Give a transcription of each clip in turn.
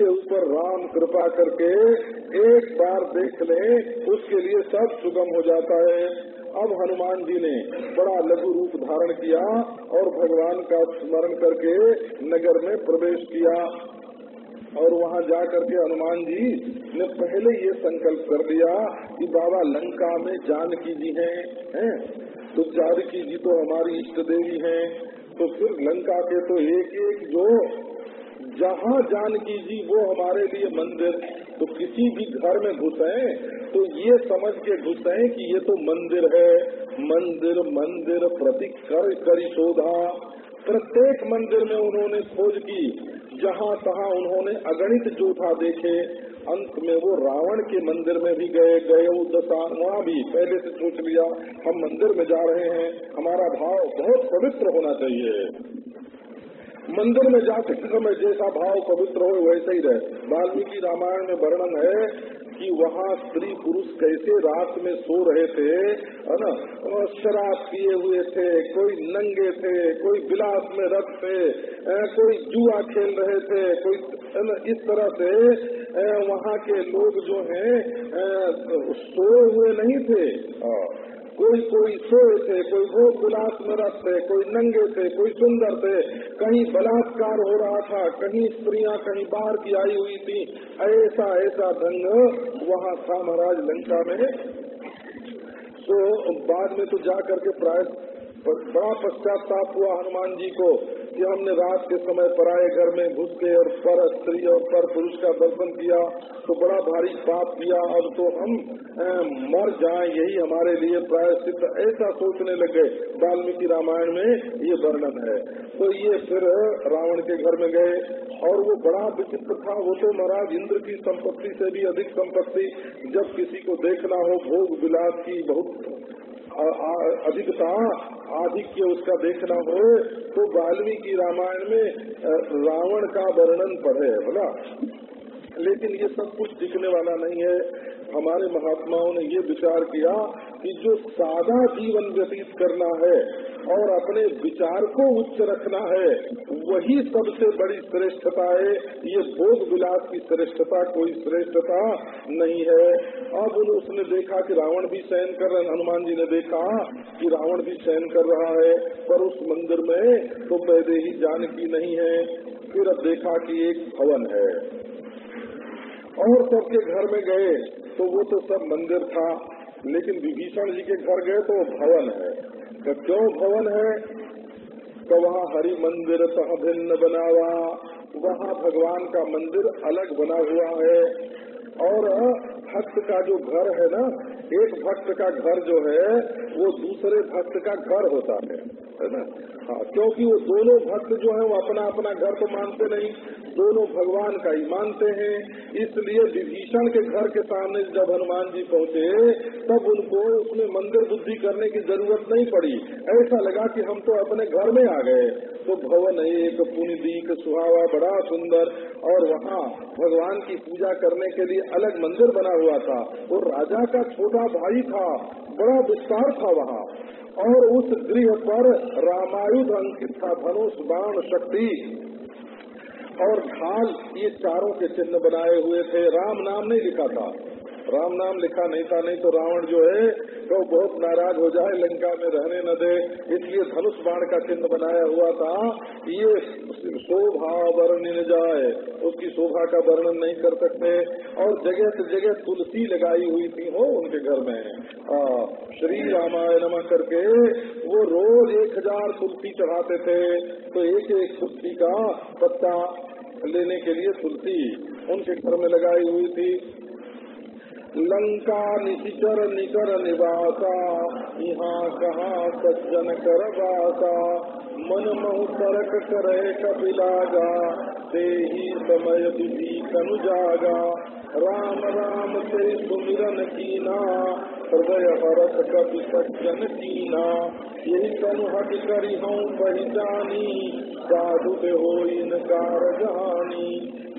जिसके ऊपर राम कृपा करके एक बार देख ले, उसके लिए सब सुगम हो जाता है। अब हनुमान जी ने बड़ा लघु रूप धारण किया और भगवान का स्मरण करके नगर में प्रवेश किया। और वहाँ जा करके हनुमान जी ने पहले ये संकल्प कर दिया कि बाबा लंका में जानकी जी हैं हैं? तो जानकी जी तो हमारी इष्ट देवी हैं। तो फिर लंका के तो एक एक जो जहाँ जानकी जी वो हमारे लिए मंदिर तो किसी भी घर में घुसे तो ये समझ के घुसे कि ये तो मंदिर है। मंदिर मंदिर प्रति कर, करी शोधा प्रत्येक मंदिर में उन्होंने खोज की। जहाँ तहाँ उन्होंने अगणित जोधा देखे। अंत में वो रावण के मंदिर में भी गए गए दशा वहाँ भी पहले से सोच लिया, हम मंदिर में जा रहे हैं। हमारा भाव बहुत पवित्र होना चाहिए। मंदिर में जाते समय जैसा भाव पवित्र हो, वैसे ही रहे। वाल्मीकि रामायण में वर्णन है कि वहाँ स्त्री पुरुष कैसे रात में सो रहे थे, है ना? शराब पिए हुए थे, कोई नंगे थे, कोई बिलास में रथ थे कोई जुआ खेल रहे थे, कोई इस तरह से वहाँ के लोग जो हैं सोए हुए नहीं थे। कोई कोई सोए थे, कोई भोग गुलास में रस थे, कोई नंगे थे, कोई सुंदर थे, कहीं बलात्कार हो रहा था, कहीं स्त्रियाँ कहीं बाहर की आई हुई थी। ऐसा ऐसा ढंग वहाँ था महाराज लंका में। तो बाद में तो जा करके प्राय बड़ा पश्चाताप हुआ हनुमान जी को। कि हमने रात के समय पराए घर में घुस के और पर स्त्री और पर पुरुष का दर्शन किया तो बड़ा भारी पाप किया। अब तो हम ए, मर जाएँ यही हमारे लिए प्रायश्चित ऐसा सोचने लगे। वाल्मीकि रामायण में ये वर्णन है। तो ये फिर रावण के घर में गए और वो बड़ा विचित्र था। वो तो महाराज इंद्र की संपत्ति से भी अधिक संपत्ति। जब किसी को देखना हो भोग विलास की बहुत अधिकता आधिक्य उसका देखना हो तो वाल्मीकि रामायण में रावण का वर्णन पढ़े बोला लेकिन ये सब कुछ दिखने वाला नहीं है। हमारे महात्माओं ने ये विचार किया कि जो सादा जीवन व्यतीत करना है और अपने विचार को उच्च रखना है, वही सबसे बड़ी श्रेष्ठता है। ये भोग विलास की श्रेष्ठता, कोई श्रेष्ठता नहीं है। अब उसने देखा कि रावण भी शयन कर रहे हनुमान जी ने देखा कि रावण भी शयन कर रहा है, पर उस मंदिर में तो पहले ही जानकी नहीं है। फिर अब देखा कि एक भवन है। और सबके घर में गए। तो वो तो सब मंदिर था, लेकिन विभीषण जी के घर गए तो भवन है। तो क्यों भवन है? तो वहाँ हरि मंदिर तह भिन्न बनावा, वहाँ भगवान का मंदिर अलग बना हुआ है। और भक्त का जो घर है ना, एक भक्त का घर जो है, वो दूसरे भक्त का घर होता है है ना? हाँ क्योंकि वो दोनों भक्त जो है, वो अपना अपना घर तो मानते नहीं दोनों भगवान का ही मानते हैं। इसलिए विभीषण के घर के सामने जब हनुमान जी पहुँचे, तब उनको उसमें मंदिर बुद्धि करने की ज़रूरत नहीं पड़ी। ऐसा लगा कि हम तो अपने घर में आ गए। तो भवन एक, पुण्यदीक, सुहावा, बड़ा सुंदर, और वहाँ भगवान की पूजा करने के लिए अलग मंदिर बना हुआ था। और राजा का छोटा भाई था, बड़ा विस्तार था वहाँ। और उस गृह पर रामायुध अंकित था, धनुष, बाण, शक्ति। और ढाल ये चारों के चिन्ह बनाए हुए थे। राम नाम नहीं लिखा था। राम नाम लिखा नहीं था नहीं तो रावण जो है तो बहुत नाराज़ हो जाए लंका में रहने न दे। इसलिए धनुष बाण का चिन्ह बनाया हुआ था ये शोभा वर्णन जाए। उसकी शोभा का वर्णन नहीं कर सकते। और जगह से जगह तुलसी लगाई हुई थी हो उनके घर में। आ, श्री रामायण करके वो रोज एक हज़ार तुलसी चढ़ाते थे। तो एक एक तुलसी का पत्ता लेने के लिए तुलसी उनके घर में लगाई हुई थी। लंका निशिचर निकर निवासा यहाँ कहाँ सज्जन कर वासा मन महु तरक करे कपिलागा ते ही समय कनु जागा राम राम से सुमिरन कीना हृदय हरत कपि सज्जन कीना यही कनु हट करी हूँ बही जानी साधु हो इनकार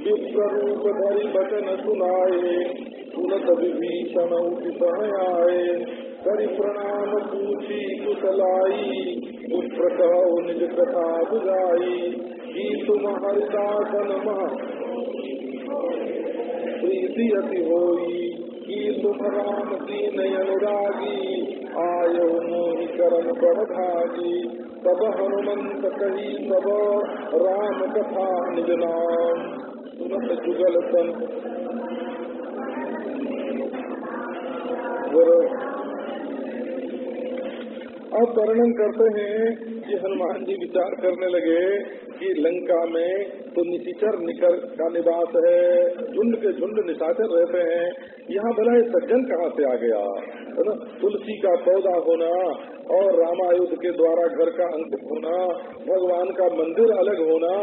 विप्र रूप धरी बचन सुनाए सुनत विभीषण आए करि प्रणाम पूछी कुशलाई पुत्र निज कथा बुझाई की तुम हरिदासन मह रीति अति होई की तुम राम दीन अनुरागी आयो मोहि करम पर भागी तब हनुमंत कही तब राम कथा निज नाम सुनत जुगल तन अब वर्णन करते हैं कि हनुमान जी विचार करने लगे कि लंका में तो निशिचर निकर का निवास है, झुंड के झुंड निशाचर रहते हैं। यहाँ भला ये सज्जन कहाँ से आ गया? है ना? तुलसी का पौधा होना और रामायुद्ध के द्वारा घर का अंकित होना भगवान का मंदिर अलग होना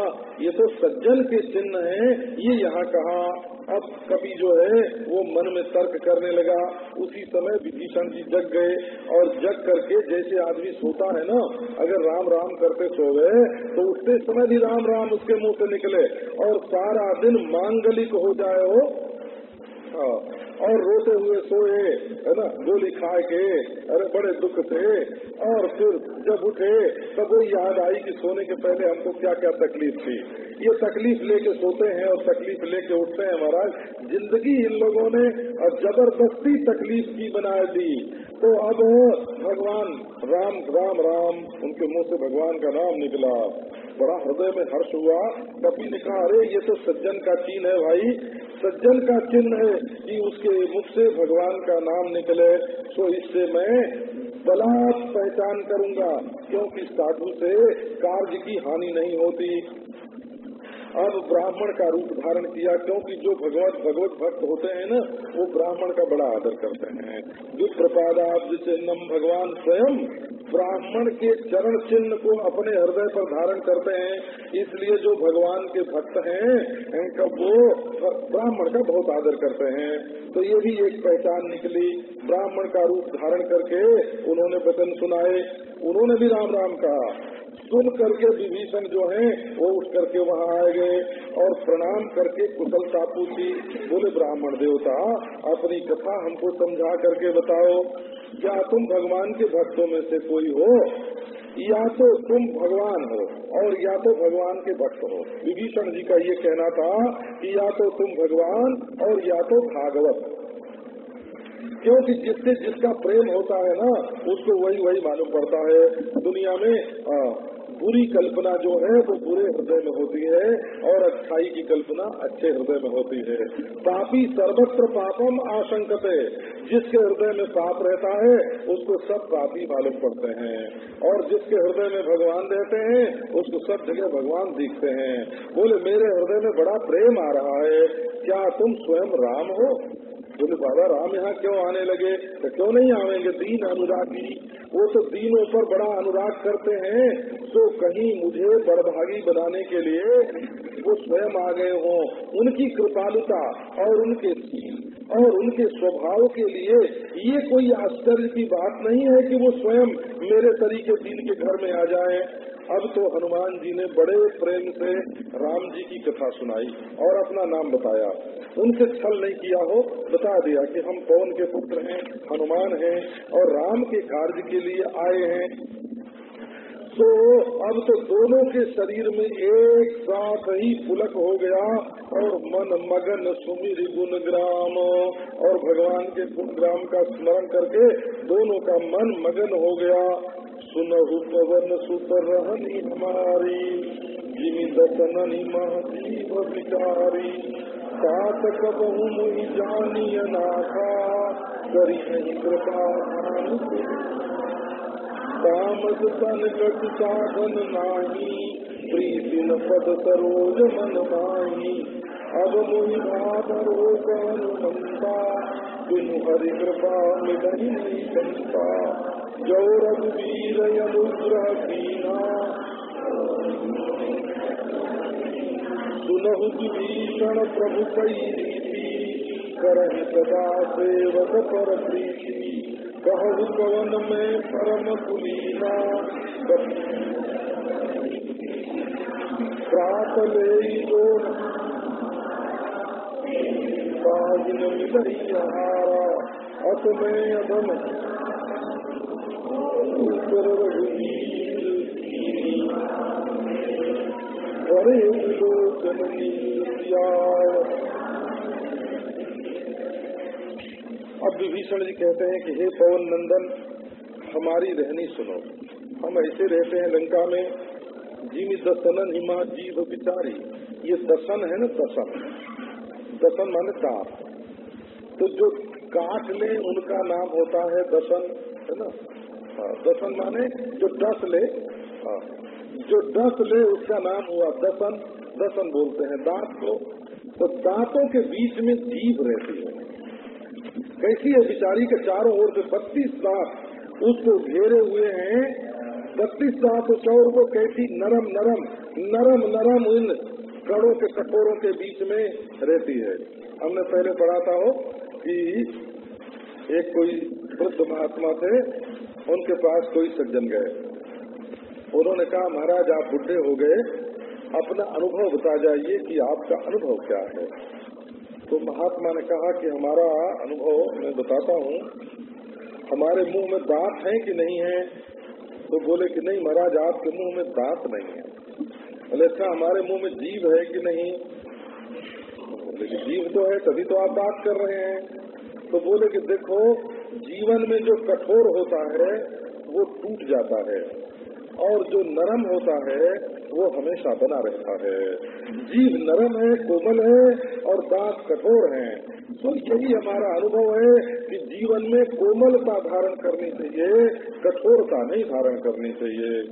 ये तो सज्जन के चिन्ह हैं ये यहाँ कहा। अब कभी जो है वो मन में तर्क करने लगा। उसी समय विभीषण जी जग गए और जग करके जैसे आदमी सोता है ना अगर राम राम करते सो गए तो उठते समय भी राम राम उसके मुँह से निकले और सारा दिन मांगलिक हो जाए हो हाँ, और रोते हुए सोए, है ना? गोली खा के, अरे बड़े दुख थे। और फिर जब उठे, तब वो याद आई कि सोने के पहले हमको क्या क्या तकलीफ़ थी। ये तकलीफ़ लेके सोते हैं और तकलीफ़ लेके उठते हैं महाराज। ज़िंदगी इन लोगों ने ज़बरदस्ती तकलीफ़ की बना दी। तो अब भगवान, राम राम राम, उनके मुँह से भगवान का नाम निकला। बड़ा हृदय में हर्ष हुआ। कपी ने कहा, अरे, ये तो सज्जन का चिन्ह है भाई। सज्जन का चिन्ह है कि उसके मुख से भगवान का नाम निकले। तो इससे मैं बलात् पहचान करूँगा, क्योंकि साधु से कार्य की हानि नहीं होती। अब ब्राह्मण का रूप धारण किया, क्योंकि जो भगवत भगवत भक्त होते हैं ना, वो ब्राह्मण का बड़ा आदर करते हैं। विप्रपादाब्ज चिन्हम भगवान स्वयं ब्राह्मण के चरण चिन्ह को अपने हृदय पर धारण करते हैं, इसलिए जो भगवान के भक्त हैं वो ब्राह्मण का बहुत आदर करते हैं। तो ये भी एक पहचान निकली, ब्राह्मण का रूप धारण करके उन्होंने वचन सुनाए, उन्होंने भी राम राम कहा। सुन करके विभीषण जो है, वो उठ करके वहाँ आ गए और प्रणाम करके कुशलता पूछी बोले, ब्राह्मण देवता, अपनी कथा हमको समझा करके बताओ। क्या तुम भगवान के भक्तों में से कोई हो? या तो तुम भगवान हो और या तो भगवान के भक्त हो। विभीषण जी का ये कहना था कि या तो तुम भगवान और या तो भागवत। क्योंकि जिससे जिसका प्रेम होता है ना उसको वही वही मालूम पड़ता है दुनिया में। आ, बुरी कल्पना जो है, वो बुरे हृदय में होती है और अच्छाई की कल्पना अच्छे हृदय में होती है। पापी सर्वत्र पापम आशंकते। जिसके हृदय में पाप रहता है, उसको सब पापी मालूम पड़ते हैं। और जिसके हृदय में भगवान रहते हैं, उसको सब जगह भगवान दिखते हैं। बोले, मेरे हृदय में बड़ा प्रेम आ रहा है। क्या तुम स्वयं राम हो? बोले, बाबा, राम यहाँ क्यों आने लगे? तो क्यों नहीं आवेंगे? दीन अनुरागी। वो तो दीनों पर बड़ा अनुराग करते हैं। तो कहीं मुझे बड़भागी बनाने के लिए वो स्वयं आ गए हों। उनकी कृपालुता और उनके और उनके स्वभाव के लिए ये कोई आश्चर्य की बात नहीं है कि वो स्वयं मेरे तरीके दीन के घर में आ जाए। अब तो हनुमान जी ने बड़े प्रेम से राम जी की कथा सुनाई और अपना नाम बताया। उनसे छल नहीं किया हो, बता दिया कि हम पवन के पुत्र हैं, हनुमान हैं और राम के कार्य के लिए आए हैं। तो अब तो दोनों के शरीर में एक साथ ही पुलक हो गया और मन मगन सुमिर गुण ग्राम और भगवान के गुण ग्राम का स्मरण करके दोनों का मन मगन हो गया। सुनहु पवन सुतर रहनी हमारी जिमी दसननी महतीव विचारी सात कबहू मुहि जानी अनाथा करी नहीं कृपा तामस तन कट साधन नाही प्रीति न पद सरोज मन माही अब मुहि भादरो हनुमंता बिनु हरि कृपा मिलही नहीं संता जो रघुवीर अनुग्रह कीना सुनहु विभीषण प्रभु करहि सदा सेवक पर प्रीति पवन में परम कुलीना प्रात ले साजिन मिलहारा अत में अधम। लोचन विभीषण जी कहते हैं कि हे पवन नंदन, हमारी रहनी सुनो। हम ऐसे रहते हैं लंका में जीवी दसनन हिमा जीव बिचारी ये दसन है ना दसन? दसन माने दांत तो जो काट ले, उनका नाम होता है दसन, है ना? दसन माने जो दस ले हाँ, जो दस ले उसका नाम हुआ दसन दसन बोलते हैं दांत को। तो दांतों के बीच में जीव रहती है। कैसी है बिचारी के चारों ओर से बत्तीस दांत उसको घेरे हुए हैं। बत्तीस दांत चौर को कैसी नरम नरम नरम नरम इन कड़ों के कटोरों के बीच में रहती है। हमने पहले पढ़ा था हो कि एक कोई वृद्ध महात्मा थे उनके पास कोई सज्जन गए। उन्होंने कहा, महाराज, आप बुढ़े हो गए। अपना अनुभव बता जाइए कि आपका अनुभव क्या है? तो महात्मा ने कहा कि, हमारा अनुभव मैं बताता हूँ। हमारे मुँह में दांत है कि नहीं है? तो बोले कि, नहीं महाराज, आपके मुँह में दांत नहीं है। बोले अच्छा हमारे मुँह में जीव है कि नहीं? बोले कि, जीव तो है, तभी तो आप बात कर रहे हैं। तो बोले कि, देखो जीवन में जो कठोर होता है, वो टूट जाता है। और जो नरम होता है, वो हमेशा बना रहता है। जीव नरम है, कोमल है और दांत कठोर है। तो यही हमारा अनुभव है कि जीवन में कोमलता धारण करनी चाहिए, कठोरता नहीं धारण करनी चाहिए।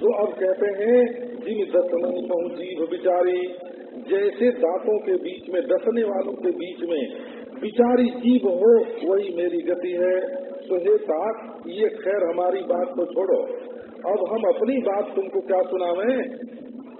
तो अब कहते हैं, जिन दसन जीव बिचारी, जैसे दांतों के बीच में, दसने वालों के बीच में बिचारी जीव हो, वही मेरी गति है। तो हे साथ, ये खैर हमारी बात को छोड़ो। अब हम अपनी बात तुमको क्या सुनावे?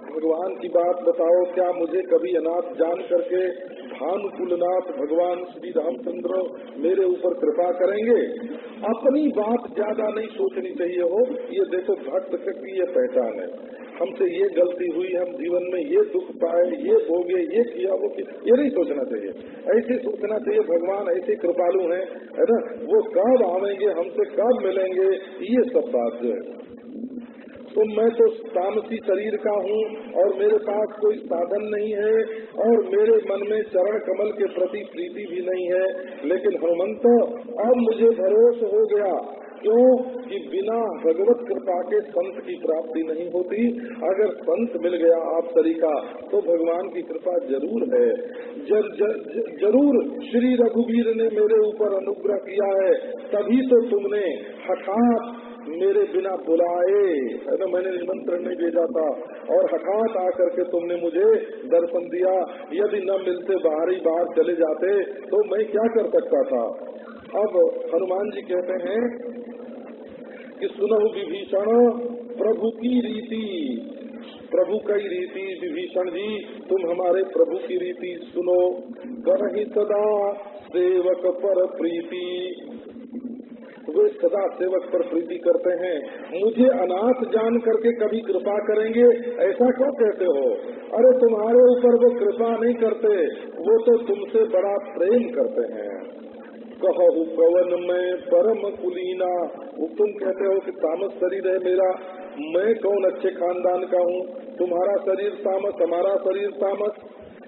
भगवान की बात बताओ, क्या मुझे कभी अनाथ जान करके भानुकुलनाथ भगवान श्री रामचंद्र मेरे ऊपर कृपा करेंगे? अपनी बात ज़्यादा नहीं सोचनी चाहिए हो, ये देखो भक्त की ये पहचान है। हमसे ये गलती हुई, हम जीवन में ये दुख पाए, ये भोगे, ये किया, वो किया, ये नहीं सोचना चाहिए। ऐसे सोचना चाहिए, भगवान ऐसे कृपालु हैं, है ना? वो कब आवेंगे, हमसे कब मिलेंगे, ये सब बात जो है। तो मैं तो तामसी शरीर का हूँ और मेरे पास कोई साधन नहीं है और मेरे मन में चरण कमल के प्रति प्रीति भी नहीं है। लेकिन हनुमंत अब मुझे भरोसा हो गया क्यों कि बिना भगवत कृपा के संत की प्राप्ति नहीं होती। अगर संत मिल गया आप तरीका तो भगवान की कृपा ज़रूर है। जर, जर, ज़रूर श्री रघुवीर ने मेरे ऊपर अनुग्रह किया है। तभी तो तुमने हठात मेरे बिना बुलाए, है ना, मैंने निमंत्रण नहीं भेजा था। और हठात आकर के तुमने मुझे दर्शन दिया। यदि न मिलते बाहर ही बाहर चले जाते तो मैं क्या कर सकता था? अब हनुमान जी कहते हैं कि सुनहु विभीषण, प्रभु की रीति। प्रभु की रीति, विभीषण जी, तुम हमारे प्रभु की रीति सुनो। कर ही सदा सेवक पर प्रीति। वे सदा सेवक पर प्रीति करते हैं, मुझे अनाथ जान करके कभी कृपा करेंगे? ऐसा क्यों कहते हो? अरे तुम्हारे ऊपर वो कृपा नहीं करते, वो तो तुमसे बड़ा प्रेम करते हैं। कहू, पवन में परम कुलीना। तुम कहते हो कि तामस शरीर है मेरा। मैं कौन अच्छे खानदान का हूँ? तुम्हारा शरीर तामस, हमारा शरीर तामस।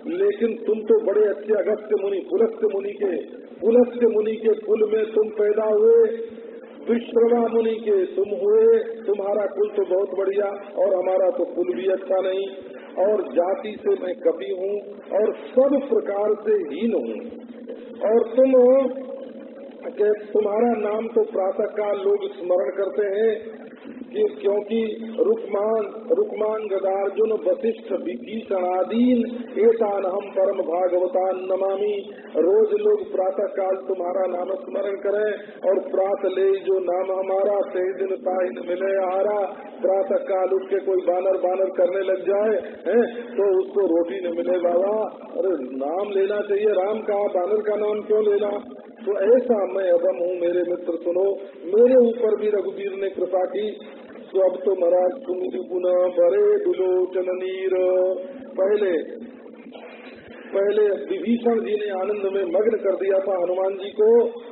लेकिन तुम तो बड़े अच्छे अगस्त मुनि पुलस्त्य मुनि के पुलस्त्य मुनि के कुल में तुम पैदा हुए। विश्रवा मुनि के तुम हुए, तुम्हारा कुल तो बहुत बढ़िया और हमारा तो कुल भी अच्छा नहीं। और जाति से मैं कवि हूँ और सब प्रकार से हीन हूँ। और तुम तुम्हारा नाम तो प्रातः काल लोग स्मरण करते हैं कि क्योंकि रुकमान रुकमान गदार्जुन, वशिष्ठ विभीषणादीन एतान हम परम भागवतान नमामि। रोज लोग प्रातः काल तुम्हारा नाम स्मरण करें और प्रात ले जो नाम हमारा, से दिन ताइन मिले आरा प्रातः काल उठ के कोई बानर बानर करने लग जाए, है? तो उसको रोटी न मिले बाबा। अरे, नाम लेना चाहिए। राम का, बानर का नाम क्यों लेना? तो ऐसा मैं अदम हूँ, मेरे मित्र, सुनो। मेरे ऊपर भी रघुवीर ने कृपा की। तो तो महाराज तुम पुनः बड़े दुलोचन नीर पहले पहले विभीषण जी ने आनंद में मग्न कर दिया था हनुमान जी को।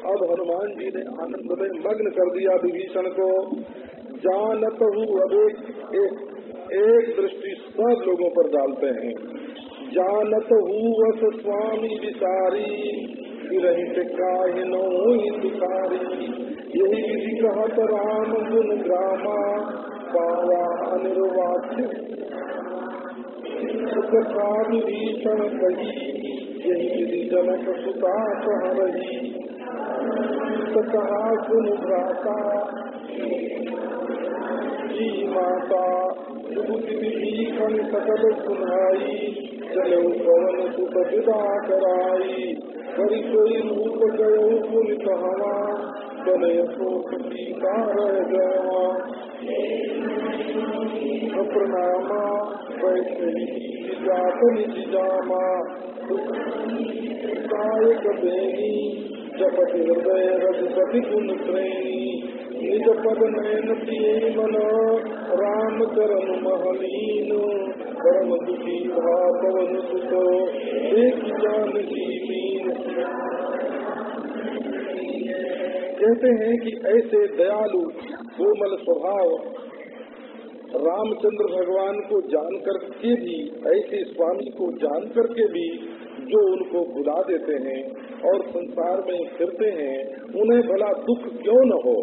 अब हनुमान जी ने आनंद में मग्न कर दिया विभीषण को। जानत हूँ अब एक, एक, एक दृष्टि सब लोगों पर डालते हैं। जानत हूँ वस स्वामी विसारी फिर काहिनो तुकारी यही विधि कहत राम गुण ग्रामा पावा अनिर्वाच्य सुखा विभीषण कही यही विधि जनक सुता कह रही कहा सुन भ्राता जी माता विभीषण सकल सुनाई चलो पवन सुख विदा कराई हरि कोई रूप गयो कहवा बनय शोक सीता प्रणामा वैष्णवी जात निज जामा गायक बेनी जपत हृदय रघुपति गुण श्रेणी निज पद नयन पिए मन राम चरण महलीन परम दुखी भा पवन सुत एक जान की कहते हैं कि ऐसे दयालु, कोमल स्वभाव, रामचंद्र भगवान को जानकर के भी, ऐसे स्वामी को जानकर के भी जो उनको बुला देते हैं और संसार में फिरते हैं, उन्हें भला दुख क्यों न हो?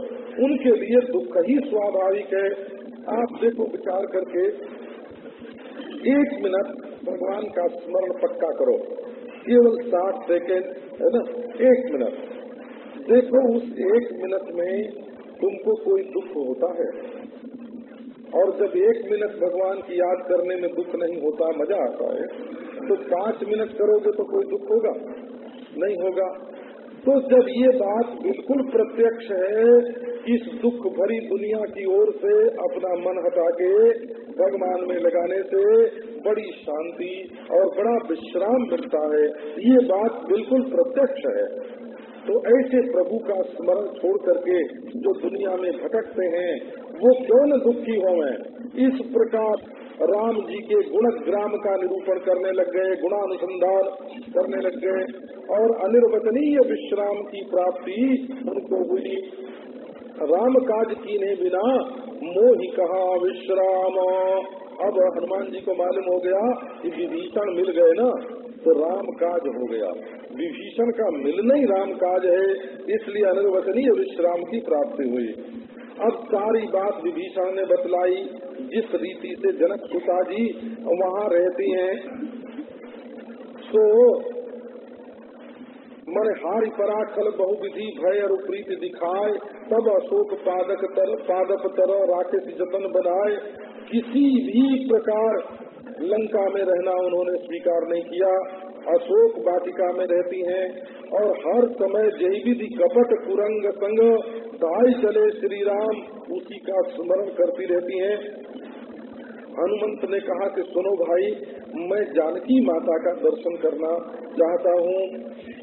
उनके लिए दुख ही स्वाभाविक है। आप देखो विचार करके, एक मिनट भगवान का स्मरण पक्का करो। केवल साठ सेकेंड, है ना? एक मिनट। देखो, उस एक मिनट में तुमको कोई दुख होता है। और जब एक मिनट भगवान की याद करने में दुख नहीं होता, मज़ा आता है तो पाँच मिनट करोगे तो कोई दुख होगा? नहीं होगा। तो जब ये बात बिल्कुल प्रत्यक्ष है, इस दुख भरी दुनिया की ओर से अपना मन हटा के भगवान में लगाने से बड़ी शांति और बड़ा विश्राम मिलता है। ये बात बिल्कुल प्रत्यक्ष है। तो ऐसे प्रभु का स्मरण छोड़ करके जो दुनिया में भटकते हैं, वो क्यों न दुखी हो इस प्रकार राम जी के गुणग्राम का निरूपण करने लग गए, गुणानुसंधान करने लग गए और अनिर्वचनीय विश्राम की प्राप्ति उनको हुई। राम काज की ने बिना मोहि कहा विश्राम। अब हनुमान जी को मालूम हो गया कि विभीषण मिल गए ना। तो राम काज हो गया। विभीषण का मिलना ही राम काज है, इसलिए अनिर्वचनीय विश्राम की प्राप्ति हुई। अब सारी बात विभीषण ने बतलाई। जिस रीति से जनक सुता जी वहाँ रहती हैं, सो मन हारी पराखल बहुविधि भय और प्रीति दिखाए, तब अशोक पादक तर पादप तर राकेश जतन बनाए किसी भी प्रकार लंका में रहना उन्होंने स्वीकार नहीं किया, अशोक वाटिका में रहती हैं, और हर समय जय विधि कपट कुरंग संग दाई चले श्री राम उसी का स्मरण करती रहती हैं। हनुमंत ने कहा कि सुनो भाई, मैं जानकी माता का दर्शन करना चाहता हूँ।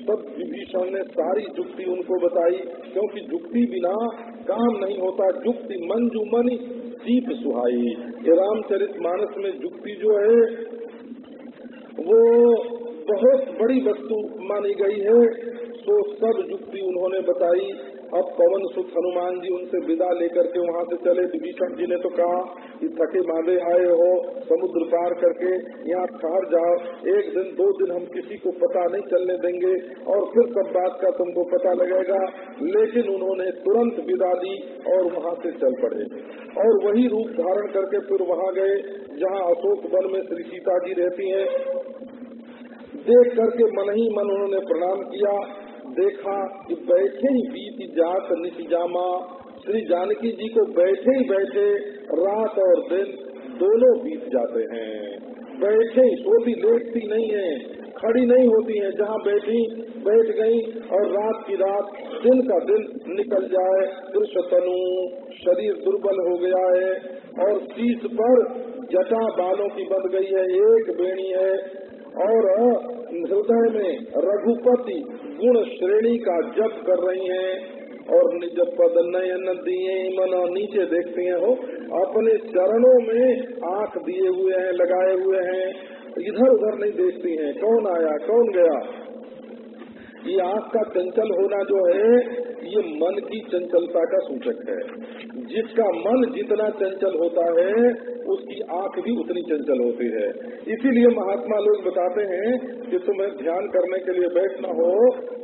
तब विभीषण ने सारी जुक्ति उनको बताई, क्योंकि जुक्ति बिना काम नहीं होता, जुक्ति मंजू मनी, दीप सुहाई। ये रामचरित मानस में जुक्ति जो है, वो बहुत बड़ी वस्तु मानी गई है। तो सब जुक्ति उन्होंने बताई। अब पवन सुख हनुमान जी उनसे विदा लेकर के वहाँ से चले। विभीषण जी ने तो कहा कि थके मांदे आए हो, समुद्र पार करके यहाँ ठहर जाओ। एक दिन, दो दिन हम किसी को पता नहीं चलने देंगे और फिर सब बात का तुमको पता लगेगा। लेकिन उन्होंने तुरंत विदा दी और वहाँ से चल पड़े। और वही रूप धारण करके फिर वहाँ गए, जहाँ अशोक वन में श्री सीता जी रहती हैं। देख करके मन ही मन उन्होंने प्रणाम किया। देखा कि बैठे ही बीत जात निजामा श्री जानकी जी को बैठे ही बैठे रात और दिन दोनों बीत जाते हैं। बैठे ही सोती लेटती नहीं है, खड़ी नहीं होती है। जहाँ बैठी, बैठ गई और रात की रात दिन का दिन निकल जाए। दृश्य तनु शरीर दुर्बल हो गया है और शीश पर जटा बालों की बन गई है। एक बेणी है और हृदय में रघुपति गुण श्रेणी का जप कर रही हैं और निज पद नयन दिए मन नीचे देखते हैं हो अपने चरणों में आँख दिए हुए हैं, लगाए हुए हैं। इधर उधर नहीं देखती हैं। कौन आया, कौन गया? ये आँख का चंचल होना जो है, ये मन की चंचलता का सूचक है। जिसका मन जितना चंचल होता है, उसकी आँख भी उतनी चंचल होती है। इसीलिए महात्मा लोग बताते हैं कि तुम्हें ध्यान करने के लिए बैठना हो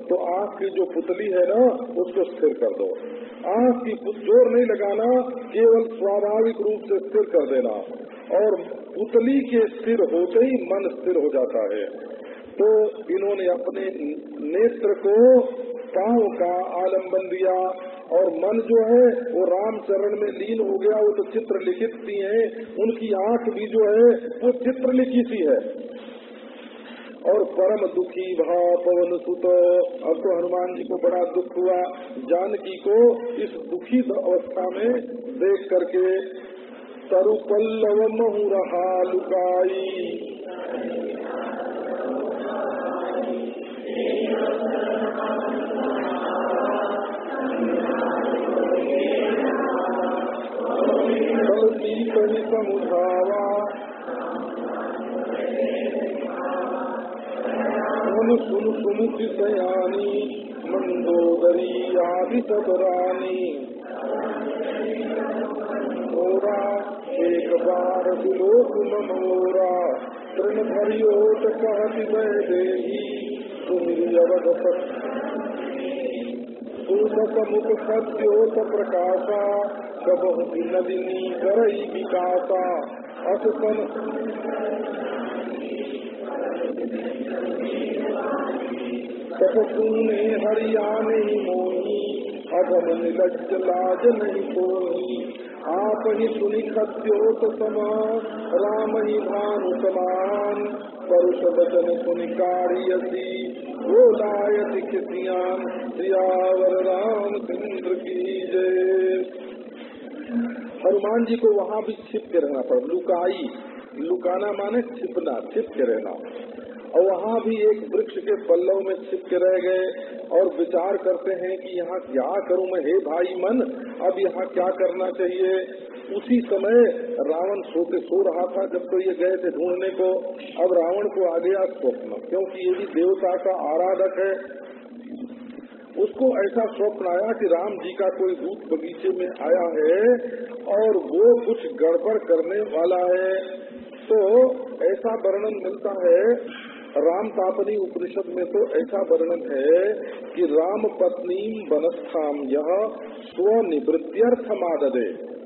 तो आँख की जो पुतली है ना, उसको स्थिर कर दो। आँख की ज़ोर नहीं लगाना, केवल स्वाभाविक रूप से स्थिर कर देना। और पुतली के स्थिर होते ही मन स्थिर हो जाता है। तो इन्होंने अपने नेत्र को पाँव का आलंबन दिया और मन जो है, वो राम चरण में लीन हो गया, वो तो चित्र लिखित सी है, उनकी आँख भी जो है, वो चित्र लिखी सी है। और परम दुखी भा पवन सुत, अब तो हनुमान जी को बड़ा दुख हुआ, जानकी को इस दुखी अवस्था में देख करके, तरुपल्लव महु रहा लुकाई। कवि सुन सुन सुमुखी सयानी मंदोदरी आदि सतरानी मोरा एक बार दिलोक मोरा तृण भरियोट कहति देही सुमिरी अवध सत्योत प्रकाशा सब नदिनी करई विकासा। असन तपसूने हरियाणी मोही अधम लज्ज लाज नहीं कोही। आप ही सुनि खद्योत समा राम ही भानु समान। परुष वचन सुनि कारियसी बोलायति किसियान सियावर रामचंद्र की जय। हनुमान जी को वहाँ भी छिप के रहना पड़ा। लुकाई, लुकाना माने छिपना, छिप के रहना। और वहाँ भी एक वृक्ष के पल्लव में छिप के रह गए और विचार करते हैं कि यहाँ क्या करूँ मैं? हे भाई मन अब यहाँ क्या करना चाहिए? उसी समय रावण सोते सो रहा था जब तो ये गए थे ढूँढने को। अब रावण को आ गया स्वप्न, क्योंकि ये भी देवता का आराधक है। उसको ऐसा स्वप्न आया कि राम जी का कोई दूत बगीचे में आया है और वो कुछ गड़बड़ करने वाला है। तो ऐसा वर्णन मिलता है राम तापनी उपनिषद में तो ऐसा वर्णन है कि राम पत्नी वनस्थाम यह स्वनिवृत्त्यर्थ माददे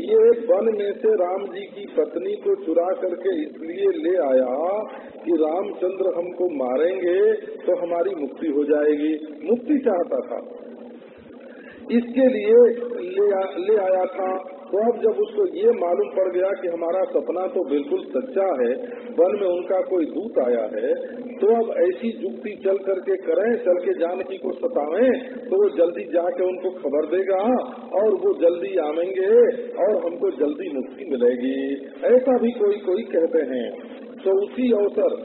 ये वन में से राम जी की पत्नी को चुरा करके इसलिए ले आया कि रामचंद्र हमको मारेंगे तो हमारी मुक्ति हो जाएगी। मुक्ति चाहता था। इसके लिए ले, आ, ले आया था। तो अब जब उसको ये मालूम पड़ गया कि हमारा सपना तो बिल्कुल सच्चा है, वन में उनका कोई दूत आया है तो अब ऐसी जुक्ति चल करके करें, चल के जानकी को सतावें तो वो जल्दी जाके उनको खबर देगा, और वो जल्दी आवेंगे, और हमको जल्दी मुक्ति मिलेगी। ऐसा भी कोई कोई कहते हैं। तो उसी अवसर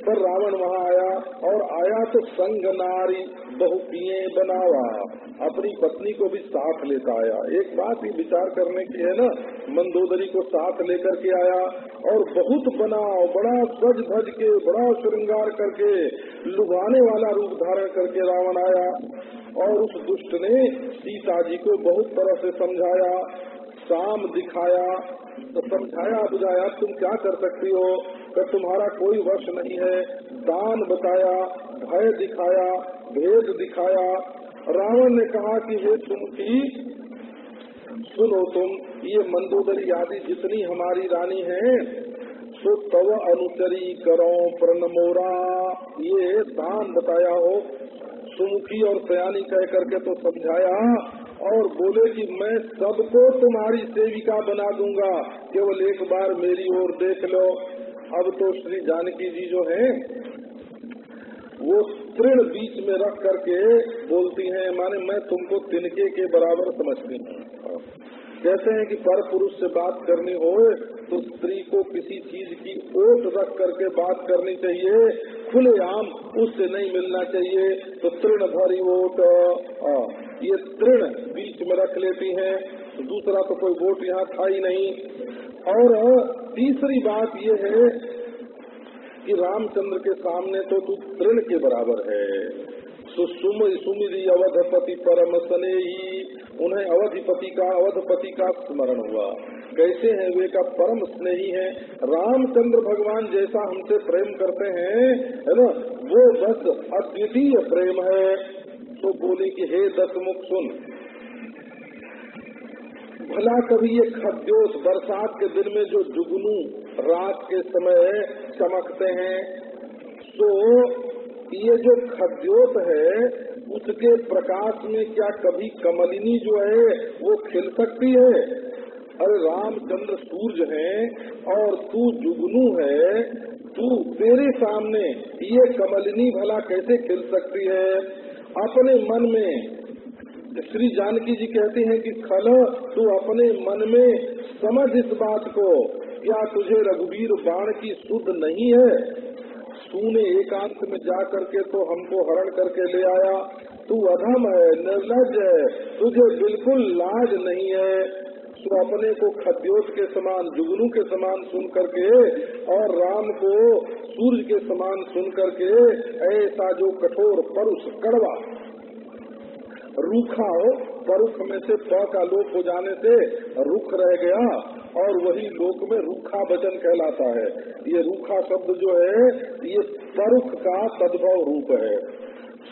पर रावण वहाँ आया और आया तो संग नारी बहु पिए बनावा। अपनी पत्नी को भी साथ लेता आया। एक बात ही विचार करने की है ना, मंदोदरी को साथ लेकर के आया और बहुत बनाओ बड़ा सज धज के, बड़ा श्रृंगार करके, लुभाने वाला रूप धारण करके रावण आया। और उस दुष्ट ने सीता जी को बहुत तरह से समझाया शाम दिखाया तो समझाया, बुझाया, तुम क्या कर सकती हो? कि तुम्हारा कोई वश नहीं है। दान बताया, भय दिखाया, भेद दिखाया। रावण ने कहा कि हे तुम की सुनो तुम, ये मंदोदरी आदि जितनी हमारी रानी है, सो तव अनुचरी करो प्रणमोरा। ये दान बताया हो। सुमुखी और सयानी कह करके तो समझाया और बोले कि मैं सबको तुम्हारी सेविका बना दूँगा। केवल एक बार मेरी ओर देख लो। अब तो श्री जानकी जी जो है, वो तृण बीच में रख करके बोलती हैं, माने मैं तुमको तिनके के बराबर समझती हूँ। कहते हैं कि पर पुरुष से बात करनी हो तो स्त्री को किसी चीज़ की ओट रख करके बात करनी चाहिए खुले आम उससे नहीं मिलना चाहिए तो तृण भरी वोट ये तृण बीच में रख लेती हैं। दूसरा तो कोई वोट यहाँ था ही नहीं। और तीसरी बात ये है कि रामचंद्र के सामने तो तू तृण के बराबर है। सुम सुमिरी अवधपति परम सने ही उन्हें अवधिपति का, अवधपति का स्मरण हुआ। कैसे हैं वे का परम स्नेही है। रामचंद्र भगवान जैसा हमसे प्रेम करते हैं, है ना? वो बस अद्वितीय प्रेम है। तो बोले कि, हे दस मुख सुन। भला कभी ये खद्योत बरसात के दिन में जो जुगनू रात के समय चमकते हैं तो ये जो खद्योत है, उसके प्रकाश में क्या कभी कमलिनी जो है, वो खिल सकती है? अरे रामचंद्र सूर्य है और तू जुगनू है, तू तेरे सामने ये कमलिनी भला कैसे खिल सकती है? अपने मन में श्री जानकी जी कहती हैं कि खल, तू अपने मन में समझ इस बात को। क्या तुझे रघुवीर बाण की शुद्ध नहीं है? तूने एकांत में जा करके तो हमको हरण करके ले आया। तू अधम है, निर्लज है, तुझे बिल्कुल लाज नहीं है। तू अपने को खद्योत के समान, जुगनू के समान सुन करके और राम को सूर्य के समान सुन करके ऐसा जो कठोर परुष कड़वा रूखा हो परुख में से प का लोप हो जाने से रुख रह गया और वही लोक में रूखा वचन कहलाता है। ये रूखा शब्द जो है ये परुख का तद्भव रूप है।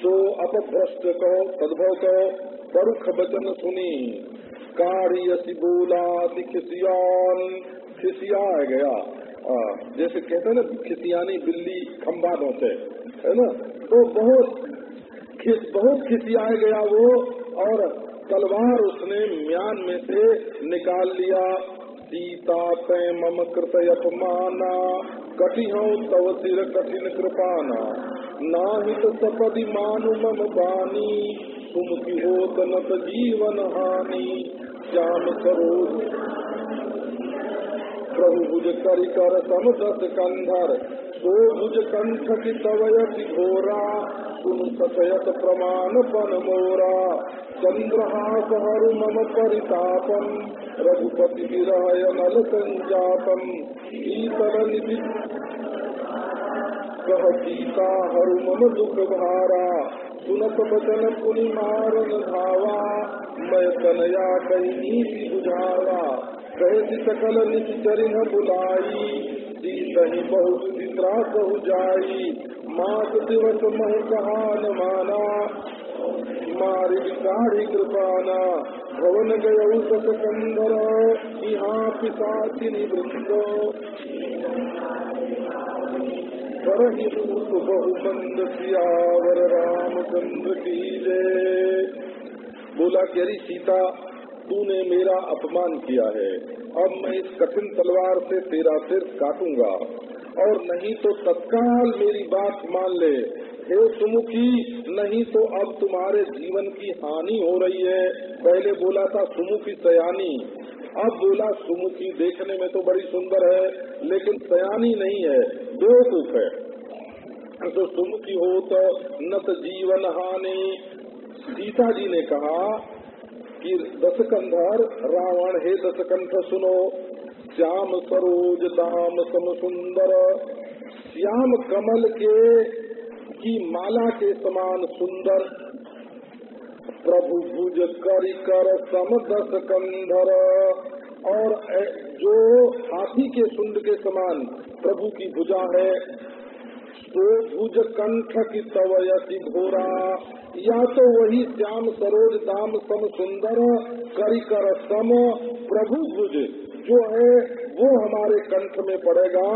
तो अपभ्रष्ट कहो तद्भव कहो परुख वचन सुनी। कार्य बोला खिसियान खिसिया गया। आ, जैसे कहते हैं ना खिसियानी बिल्ली खम्बा नोचे है ना? तो बहुत खिस, बहुत खिसिया गया वो, और तलवार उसने म्यान में से निकाल लिया। सीता तय मम कृत अपमाना कटिह तव सिर कठिन कृपाना। नाहित सपदि मानु मम बानी, तुम की हो तनत जीवन हानि। श्याम करो प्रभु भुज करि कंधर सो भुज कंठ की तवयति घोरा सुन सतयत प्रमाण पन मोरा चंद्रहास हरु मम परितापम रघुपति विरहय नल संजातम शीतल कह सीता हरु मम दुख भारा सुनत बचन पुनि मारन धावा मैं तनया कही नीति बुझावा कहती सकल निश्चरि न बुलाई दी दही बहुत चित्रा सहु जाई। मात दिवस महु कहा न माना। मारी विचारी कृपाना। भवन गय सतकंदर यहाँ पिशाचिनी वृंद ही रूप बहुबंद सियावर रामचंद्र की जय। बोला अरे सीता, तूने मेरा अपमान किया है। अब मैं इस कठिन तलवार से तेरा सिर काटूँगा। और नहीं तो तत्काल मेरी बात मान ले। हे सुमुखी, नहीं तो अब तुम्हारे जीवन की हानि हो रही है। पहले बोला था सुमुखी सयानी। अब बोला सुमुखी देखने में तो बड़ी सुंदर है, लेकिन सयानी नहीं है, दो बेवकूफ़ है। तो सुमुखी हो तो नत जीवन हानि। सीता जी ने कहा कि दशकंधर रावण, हे दशकंठ सुनो श्याम सरोज दाम सम सुंदर। श्याम कमल के की माला के समान सुंदर। प्रभु भुज करी कर सम दस कंधर। और जो हाथी के सुंड के समान प्रभु की भुजा है तो भुज कंठ की तवयति घोरा। या तो वही श्याम सरोज दाम सम सुंदर करी कर सम प्रभु भुज। जो है, वो हमारे कंठ में पड़ेगा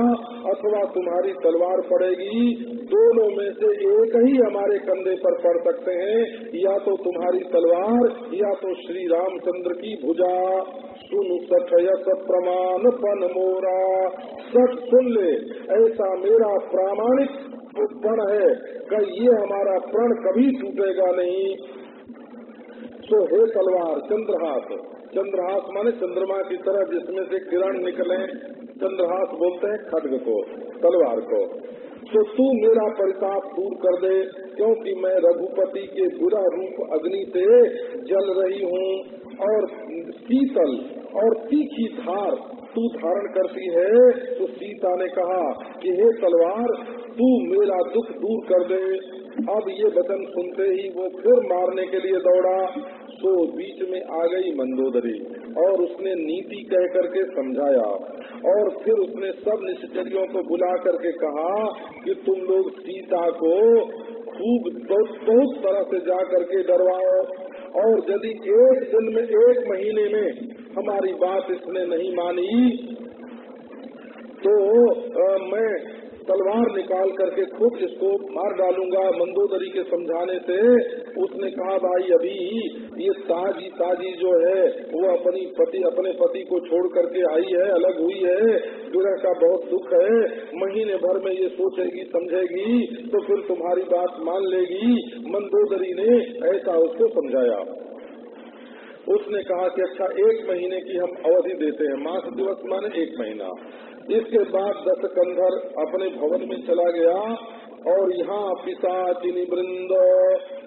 अथवा तुम्हारी तलवार पड़ेगी। दोनों में से एक ही हमारे कंधे पर पड़ सकते हैं। या तो तुम्हारी तलवार, या तो श्री रामचंद्र की भुजा। सुन सठयस प्रमाण पन मोरा। सच सुन ले, ऐसा मेरा प्रामाणिक पण है कि ये हमारा प्रण कभी टूटेगा नहीं। तो हे तलवार चंद्रहास चंद्रहास माने चंद्रमा की तरह जिसमें से किरण निकले, चंद्रहास बोलते हैं, खड्ग को, तलवार को। तो तू मेरा परिताप दूर कर दे, क्योंकि मैं रघुपति के बुरा रूप अग्नि से जल रही हूँ, और शीतल और तीखी धार तू धारण करती है। तो सीता ने कहा कि हे तलवार, तू मेरा दुख दूर कर दे अब ये वचन सुनते ही वो फिर मारने के लिए दौड़ा तो बीच में आ गई मंदोदरी और उसने नीति कह करके समझाया और फिर उसने सब निश्चरियों को बुला करके कहा कि तुम लोग सीता को खूब बहुत बहुत तरह से जा करके डरवाओ और यदि एक दिन में एक महीने में हमारी बात इसने नहीं मानी तो आ, मैं तलवार निकाल करके खुद इसको मार डालूँगा, मंदोदरी के समझाने से। उसने कहा, भाई, अभी ये ताजी ताजी जो है, वो अपनी पति, अपने पति को छोड़ करके आई है, अलग हुई है, विरह का बहुत दुख है, महीने भर में ये सोचेगी, समझेगी तो फिर तुम्हारी बात मान लेगी। मंदोदरी ने ऐसा उसको समझाया। उसने कहा कि अच्छा एक महीने की हम अवधि देते हैं, मास दिवस माने एक महीना। इसके बाद दस कंधर अपने भवन में चला गया और यहाँ पिशाचिनी वृंद,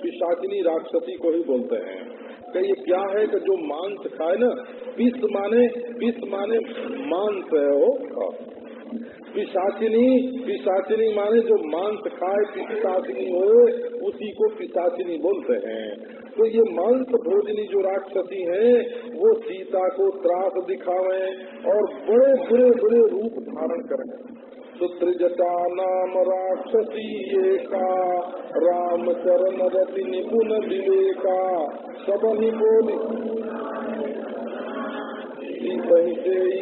पिशाचिनी राक्षसी को ही बोलते हैं। कि ये क्या है कि जो मांस खाए ना, पिस माने पिस माने मांस है वो। पिशाचिनी पिशाचिनी माने जो मांस खाए, पिशाचिनी हो उसी को पिशाचिनी बोलते हैं। तो ये मांस भोजनी जो राक्षसी है, वो सीता को त्रास दिखावे और बड़े बुरे बुरे रूप धारण करें। सुत्रिजटा नाम राक्षसी का राम चरण रति निपुण विवेका सब ही बोली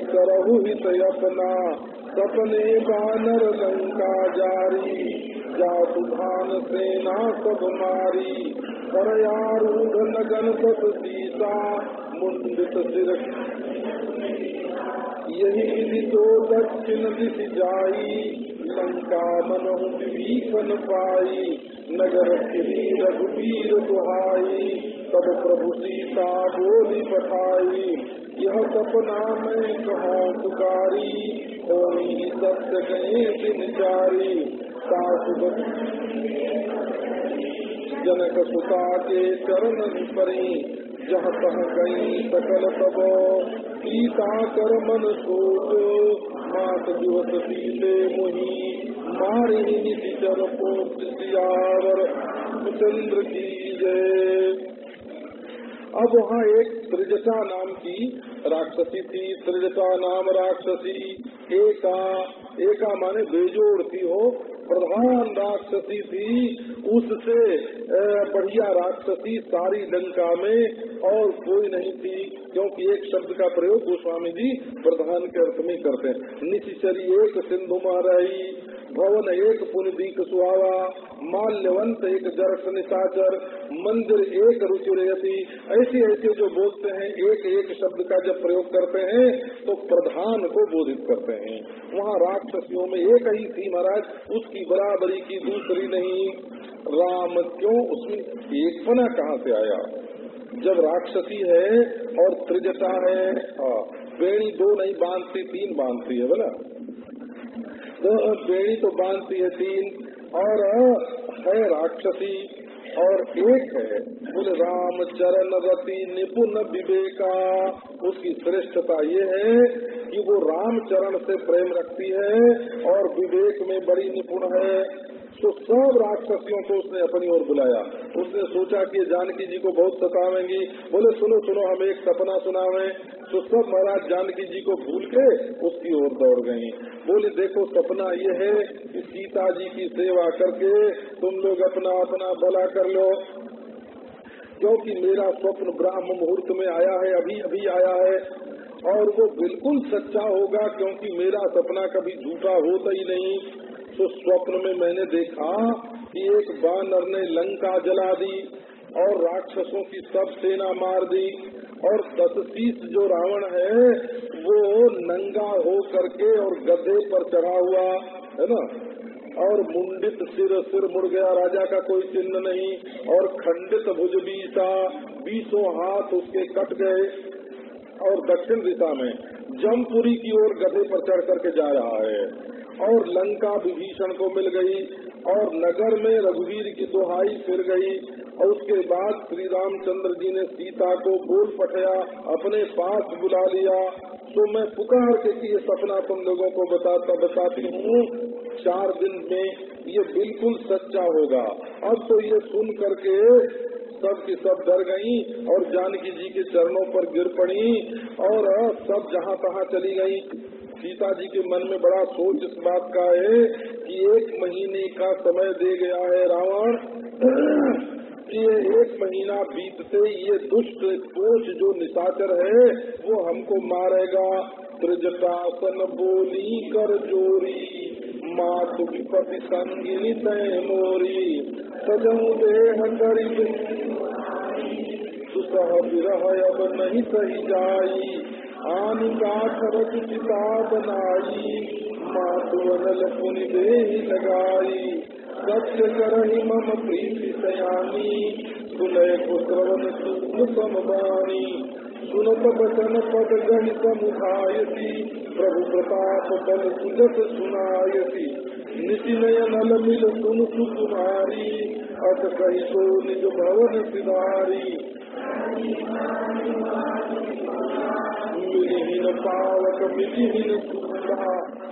करहु हित अपना, सपने बानर लंका जारी जातु धान सेना सब मारी। करयारूढ़ नगन सत मुंडित सिर यही विधि तो दक्षिण दिश जाई लंका मन विभीषण पाई नगर श्री रघुवीर दुहाई तब प्रभु सीता बोली पठाई यह सपना में कहो पुकारी होई सत्य गए दिन चारी सासु जनक सुता के चरण परी, जह तह गई सकल तब सीता कर मन सोच, मात दिवस पीले मुही, मारी निचर पोवर चंद्र की जय। अब वहाँ एक त्रिजटा नाम की राक्षसी थी त्रिजटा नाम राक्षसी। एका एका माने बेजोड़ थी हो प्रधान राक्षसी थी, उससे बढ़िया राक्षसी सारी लंका में और कोई नहीं थी, क्योंकि एक शब्द का प्रयोग गोस्वामी जी प्रधान के अर्थ में करते हैं। निशिचरी एक सिंधु महाराई भवन एक पुनदीक सुहावा, माल्यवंत एक जरस निशाचर मंदिर एक रुचिरयती ऐसे ऐसे जो बोलते हैं, एक एक शब्द का जब प्रयोग करते हैं तो प्रधान को बोधित करते हैं। वहाँ राक्षसियों में एक ही थी महाराज, उसकी बराबरी की दूसरी नहीं। राम क्यों उसमें एक पना कहाँ से आया? जब राक्षसी है और त्रिजटा है बेड़ी दो नहीं बांधती, तीन बांधती है, बोला? बेड़ी तो बांधती है तीन और है राक्षसी, और एक है बोले राम चरण रति निपुण विवेका। उसकी श्रेष्ठता ये है कि वो राम चरण से प्रेम रखती है, और विवेक में बड़ी निपुण है। तो सब राक्षसियों को उसने अपनी ओर बुलाया। उसने सोचा कि जानकी जी को बहुत सतावेंगी। बोले, सुनो सुनो, हम एक सपना सुनावे। तो सब महाराज जानकी जी को भूल के उसकी दौड़ गई बोले, देखो, सपना ये है कि सीता जी की सेवा करके तुम लोग अपना अपना भला कर लो। क्योंकि मेरा स्वप्न ब्राह्म मुहूर्त में आया है, अभी अभी आया है। और वो बिल्कुल सच्चा होगा, क्योंकि मेरा सपना कभी झूठा होता ही नहीं। तो स्वप्न में मैंने देखा कि एक बानर ने लंका जला दी और राक्षसों की सब सेना मार दी। और दसतीस जो रावण है, वो नंगा हो करके और गधे पर चढ़ा हुआ, है ना? और मुंडित सिर सिर मुड़ गया, राजा का कोई चिन्ह नहीं। और खंडित भुज बीसा बीसों हाथ उसके कट गए और दक्षिण दिशा में जमपुरी की ओर गधे पर चढ़ करके जा रहा है। और लंका विभीषण को मिल गई। और नगर में रघुवीर की दुहाई फिर गई और उसके बाद श्री रामचंद्र जी ने सीता को बोल पठाया, अपने पास बुला लिया। तो मैं पुकार के ये सपना तुम लोगों को बताता बताती हूँ। चार दिन में ये बिल्कुल सच्चा होगा। अब तो ये सुन करके सब की सब डर गई और जानकी जी के चरणों पर गिर पड़ी और सब जहाँ तहाँ चली गई। सीता जी के मन में बड़ा सोच इस बात का है कि एक महीने का समय दे गया है रावण ये एक महीना बीतते ये दुष्ट कोष जो निशाचर है, वो हमको मारेगा। त्रिजटासन बोली कर जोरी मातु विपति संगिनी तय मोरी। सजऊ देह गरीब सुसह विरह अब नहीं सही जाई। आनी काठ चिता बनाई मातु अनल लगाई। सत्य करही मम प्रीति सयानी, सुनय पुत्रवन सुन समबानी। सुनत बचन पद गण समुधायसी प्रभु प्रताप बल सुजत सुनायसी। निति नयन मिल सुन सुकुमारी अत कही तो निज भवन सिधारी। मिलिहीन पावक मिलिहीन सुधा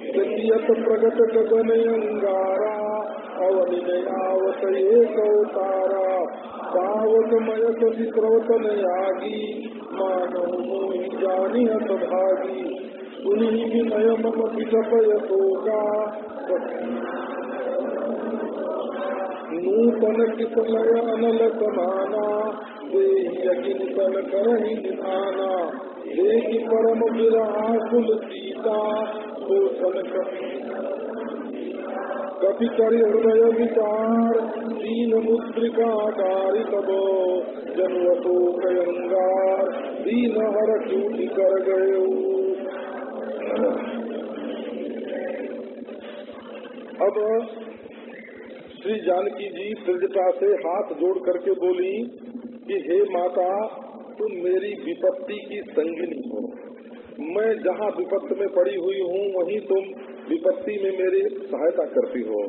गतियत प्रगट गगन अंगारा अवनि नयावत एक अवतारा पावक मय सति क्रवतन यागी मानव मोहि जानी हत भागी सुनि विनय मम पिटपय शोका नूतन किसलय अनल समाना देहियकिन तन करहि निधाना देहि परम विराकुल सीता शोषण कपि हृदय विचार दीन मुद्रिका कारी तबो जनुअतो कयंगार दीन हर चूटी कर गए अब श्री जानकी जी त्रिजटा से हाथ जोड़ करके बोली कि हे माता तुम मेरी विपत्ति की संगिनी हो। मैं जहाँ विपत्ति में पड़ी हुई हूँ, वहीं तुम विपत्ति में मेरी सहायता करती हो।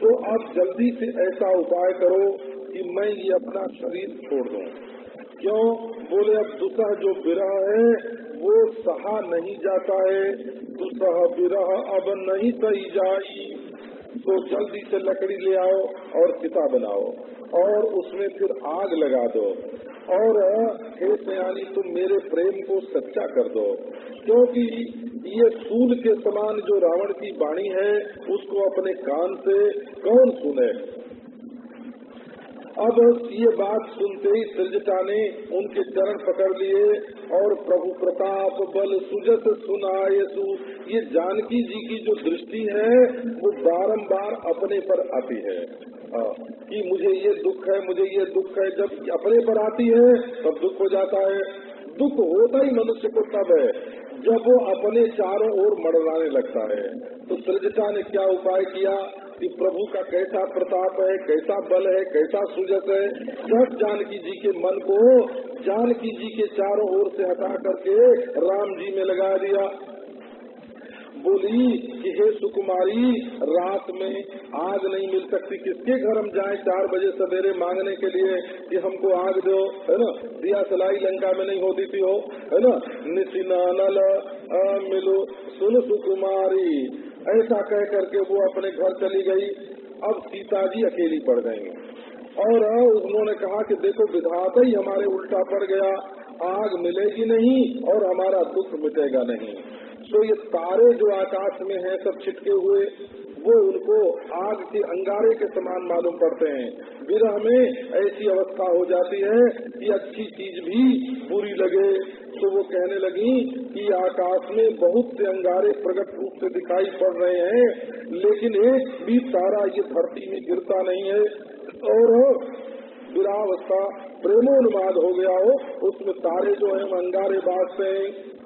तो आप जल्दी से ऐसा उपाय करो कि मैं ये अपना शरीर छोड़ दूँ। क्यों? बोले, अब दुसह जो विरह है, वो सहा नहीं जाता है। दुसह विरह अब नहीं सही जाई। तो जल्दी से लकड़ी ले आओ और चिता बनाओ। और उसमें फिर आग लगा दो। और, हे सयानी, तुम मेरे प्रेम को सच्चा कर दो। क्योंकि ये सूल के समान जो रावण की वाणी है, उसको अपने कान से कौन सुने? अब ये बात सुनते ही सृजता ने उनके चरण पकड़ लिए और प्रभु प्रताप बल सुजत सुनाए सु। ये जानकी जी की जो दृष्टि है, वो बारंबार अपने पर आती है। कि मुझे ये दुख है, मुझे ये दुख है। जब अपने पर आती है, तब दुख हो जाता है। दुख होता ही मनुष्य को तब है, जब वो अपने चारों ओर मड़राने लगता है। तो सृजता ने क्या उपाय किया कि प्रभु का कैसा प्रताप है, कैसा बल है, कैसा सुजत है, सब जानकी जी के मन को, जानकी जी के चारों ओर से हटा करके राम जी में लगा दिया। बोली कि हे सुकुमारी, रात में आग नहीं मिल सकती। किसके घर हम जाए चार बजे सवेरे मांगने के लिए कि हमको आग दो? है ना? दिया सलाई लंका में नहीं होती थी हो? है ना? निशिनानल मिलो। सुन सुकुमारी, ऐसा कह करके वो अपने घर चली गई। अब सीता जी अकेली पड़ गई। और उन्होंने कहा कि देखो, विधाता ही हमारे उल्टा पड़ गया। आग मिलेगी नहीं और हमारा दुख मिटेगा नहीं। तो ये तारे जो आकाश में हैं, सब छिटके हुए, वो उनको आग के अंगारे के समान मालूम पड़ते हैं। विरह में ऐसी अवस्था हो जाती है कि अच्छी चीज़ भी बुरी लगे। तो वो कहने लगी कि आकाश में बहुत से अंगारे प्रकट रूप से दिखाई पड़ रहे हैं, लेकिन एक भी तारा ये धरती में गिरता नहीं है। और विरावस्था प्रेमोन्माद हो गया हो, उसमें तारे जो है अंगारे बाजते हैं।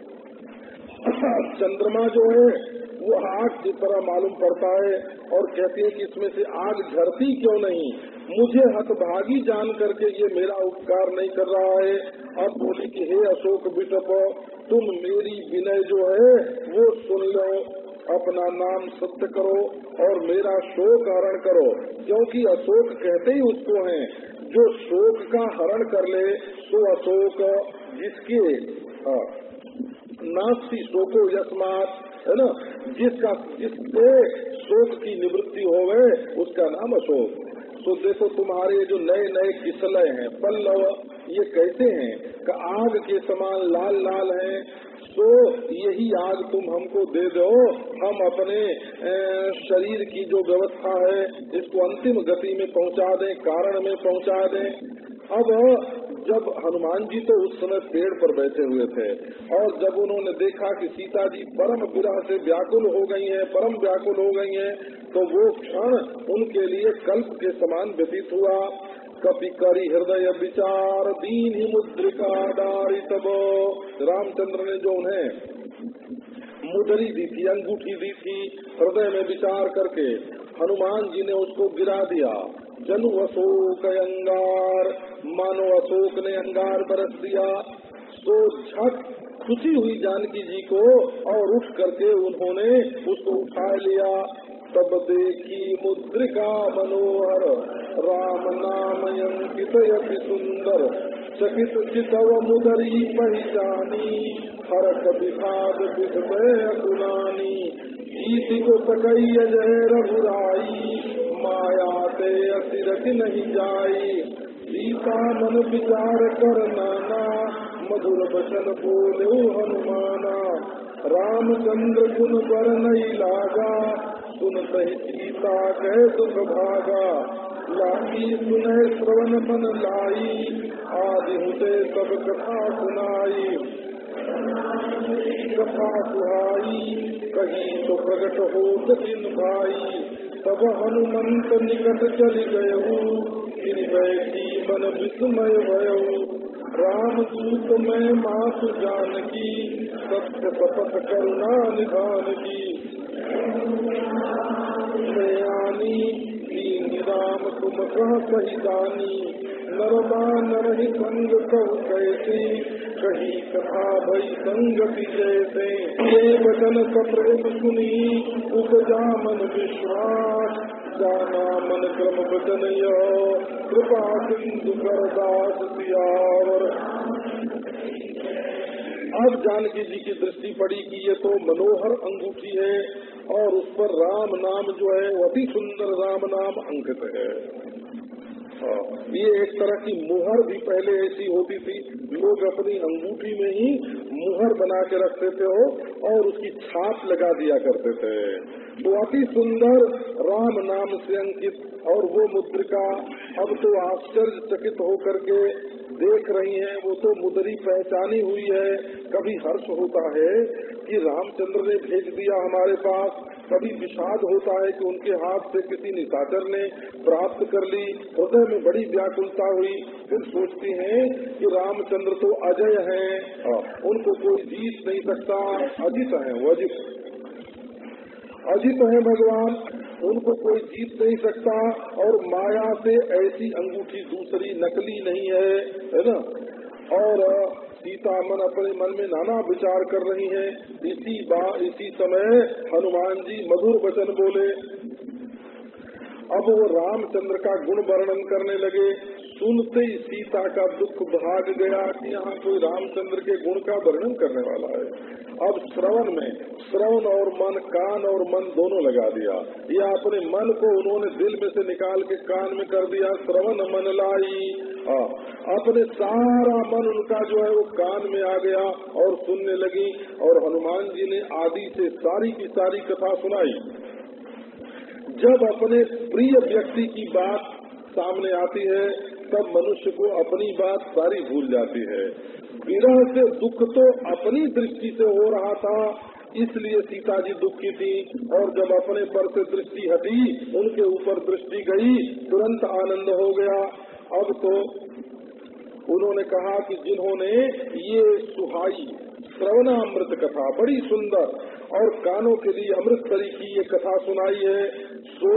चंद्रमा जो है वो आग की तरह मालूम पड़ता है और कहते हैं कि इसमें से आग झरती क्यों नहीं? मुझे हतभागी जान करके ये मेरा उपकार नहीं कर रहा है। अब बोले कि हे अशोक बिटप तुम मेरी विनय जो है वो सुन लो। अपना नाम सत्य करो और मेरा शोक हरण करो। क्योंकि अशोक कहते ही उसको हैं जो शोक का हरण कर ले तो अशोक जिसके हाँ, नास्ती शोको यस्मात, है ना? जिसका, जिससे शोक की निवृत्ति हो गए उसका नाम अशोक। तो देखो तुम्हारे जो नए नए किसलय हैं, पल्लव, ये कैसे हैं कि आग के समान लाल लाल हैं तो यही आग तुम हमको दे दो। हम अपने शरीर की जो व्यवस्था है, इसको अंतिम गति में पहुँचा दें, कारण में पहुँचा दें। अब जब हनुमान जी तो उस समय पेड़ पर बैठे हुए थे और जब उन्होंने देखा कि सीता जी परम विरह से व्याकुल हो गई हैं, परम व्याकुल हो गई हैं, तो वो क्षण उनके लिए कल्प के समान व्यतीत हुआ। कपि करी हृदय विचार दीन ही मुद्रिका डारी तब। रामचंद्र ने जो उन्हें मुदरी दी थी अंगूठी दी थी हृदय में विचार करके हनुमान जी ने उसको गिरा दिया। जनु अशोक अंगार मानो अशोक ने अंगार बरस दिया तो झट खुशी हुई जानकी जी को और उठ करके उन्होंने उसको उठा लिया। तब देखी मुद्रिका मनोहर, राम नाम अंकित सुंदर, चकित चितव मुदरी पहचानी हर कविखाद विधमय अकुलानी ईति को सकई जय रघुराई, माया असिरत नहीं जाई। सीता मन विचार कर नाना। मधुर वचन बोले हनुमाना। रामचंद्र गुण पर नहीं लागा। सुन सही सीता कह सुख भागा। लागी सुने श्रवण मन लाई। आदि हुते सब कथा सुनाई। कथा सुहाई। कहीं तो प्रकट हो दिन भाई। तब हनुमंत निकट चली गए बैठी मन विस्मय भयो राम दूत में मातु जानकी सत्य शपथ करुणा निधान की दीन राम तुम कह सहिदानी नरमा नरहि संग कैसे कही कथा भई संगति जैसे ये वचन सप्रेम सुनी उपजा मन विश्वास। जाना मन क्रम वचन कृपा सिंधु कर दास अब जानकी जी की दृष्टि पड़ी कि ये तो मनोहर अंगूठी है और उस पर राम नाम जो है वो अति सुंदर राम नाम अंकित हाँ, ये एक तरह की मुहर भी पहले ऐसी होती थी, लोग अपनी अंगूठी में ही मुहर बना के रखते थे हो और उसकी छाप लगा दिया करते थे। तो अति सुंदर राम नाम से अंकित और वो मुद्रिका अब तो आश्चर्य चकित होकर के देख रही हैं, वो तो मुदरी पहचानी हुई है। कभी हर्ष होता है कि रामचंद्र ने भेज दिया हमारे पास। कभी विषाद होता है कि उनके हाथ से किसी निशाचर ने प्राप्त कर ली हृदय में बड़ी व्याकुलता हुई। फिर सोचती हैं कि रामचंद्र तो अजय हैं। उनको कोई जीत नहीं सकता। अजित है वो अजित। अजित है भगवान। उनको कोई जीत नहीं सकता और माया से ऐसी अंगूठी दूसरी नकली नहीं है है ना? और सीता मन अपने मन में नाना विचार कर रही हैं। इसी बा, इसी समय हनुमान जी मधुर वचन बोले। अब वो रामचंद्र का गुण वर्णन करने लगे। सुनते ही सीता का दुख भाग गया कि यहाँ कोई रामचंद्र के गुण का वर्णन करने वाला है। अब श्रवण में श्रवण और मन कान और मन दोनों लगा दिया। या अपने मन को उन्होंने दिल में से निकाल के कान में कर दिया श्रवण मन लाई। आ, अपने सारा मन उनका जो है वो कान में आ गया और सुनने लगी और हनुमान जी ने आदि से सारी की सारी कथा सुनाई। जब अपने प्रिय व्यक्ति की बात सामने आती है तब मनुष्य को अपनी बात सारी भूल जाती है। विरह से दुख तो अपनी दृष्टि से हो रहा था, इसलिए सीता जी दुखी थी। और जब अपने पर से दृष्टि हटी, उनके ऊपर दृष्टि गई, तुरंत आनंद हो गया। अब तो उन्होंने कहा कि जिन्होंने ये सुहाई श्रवणामृत कथा, बड़ी सुंदर और कानों के लिए अमृत तरी की ये कथा सुनाई है, सो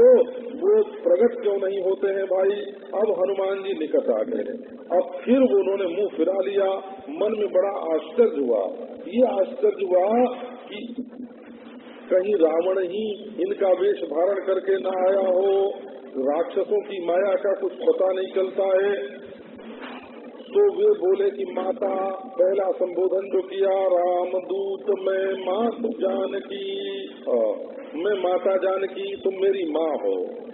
वो प्रकट क्यों नहीं होते हैं भाई? अब हनुमान जी निकट आ गए। अब फिर उन्होंने मुँह फिरा लिया। मन में बड़ा आश्चर्य हुआ। ये आश्चर्य हुआ कि कहीं रावण ही इनका वेश धारण करके न आया हो। राक्षसों की माया का कुछ पता नहीं चलता है। तो वे बोले कि, माता, पहला संबोधन जो किया, राम दूत, मैं माँ जान की मैं माता जान की तुम मेरी माँ हो।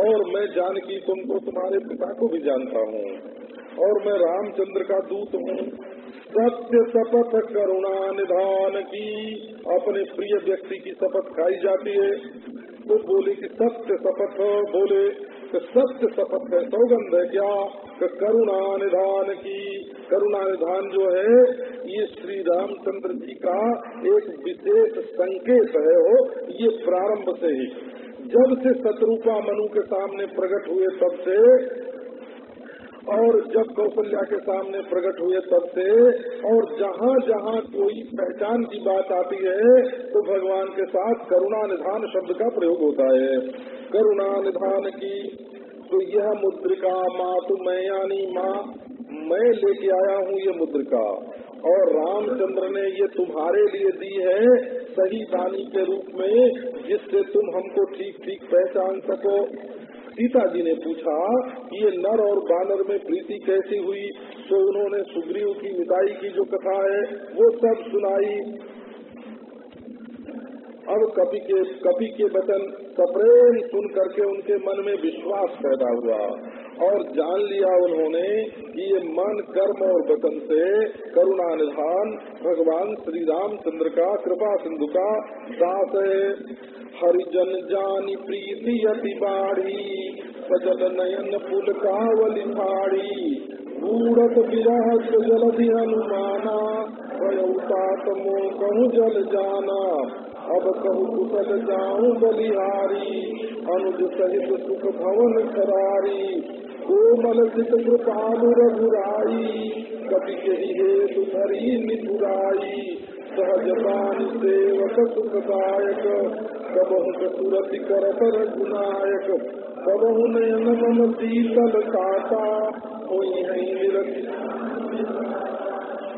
और मैं जानकी तुमको तुम्हारे पिता को भी जानता हूँ। और मैं रामचंद्र का दूत हूँ। सत्य शपथ करुणा निधान की अपने प्रिय व्यक्ति की शपथ खाई जाती है। तो बोले कि सत्य शपथ, बोले तो सत्य शपथ है, सौगंध है क्या? कि करुणा निधान की। करुणा निधान जो है, ये श्री रामचंद्र जी का एक विशेष संकेत है हो ये प्रारंभ से ही। जब से शत्रुपा मनु के सामने प्रकट हुए, तब से और जब कौशल्या के सामने प्रकट हुए तब से, और जहाँ जहाँ कोई पहचान की बात आती है तो भगवान के साथ करुणा निधान शब्द का प्रयोग होता है। करुणा निधान की तो यह मुद्रिका, माँ तो मैं यानी माँ, मैं लेके आया हूँ ये मुद्रिका। और रामचंद्र ने ये तुम्हारे लिए दी है, सही दानी के रूप में, जिससे तुम हमको ठीक ठीक पहचान सको। सीता जी ने पूछा कि ये नर और बानर में प्रीति कैसी हुई? तो उन्होंने सुग्रीव की, मिताई की जो कथा है, वो सब सुनाई। अब कपि के कपि के वचन सप्रेम सुन करके उनके मन में विश्वास पैदा हुआ। और जान लिया उन्होंने कि ये मन, कर्म और वचन से करुणा निधान, भगवान श्री रामचंद्र का, कृपा सिंधु का, दास है। हरिजन जानी प्रीति अति बाढ़ी, सजल नयन पुल कावली फाड़ी। बूढ़त विरह जलधि हनुमाना वयौतात मोह कहूँ जल जाना। अब कहू कुशल जाऊँ बलिहारी, अनुज सहित सुख भवन करारी कोमल सित कृपालु रघुराई कवि के हेतु धरी निपुराई। सहजतान सेवक सुखदायक। कबहु सुरति करत गुनायक कबहु नयन मम शीतल है निरति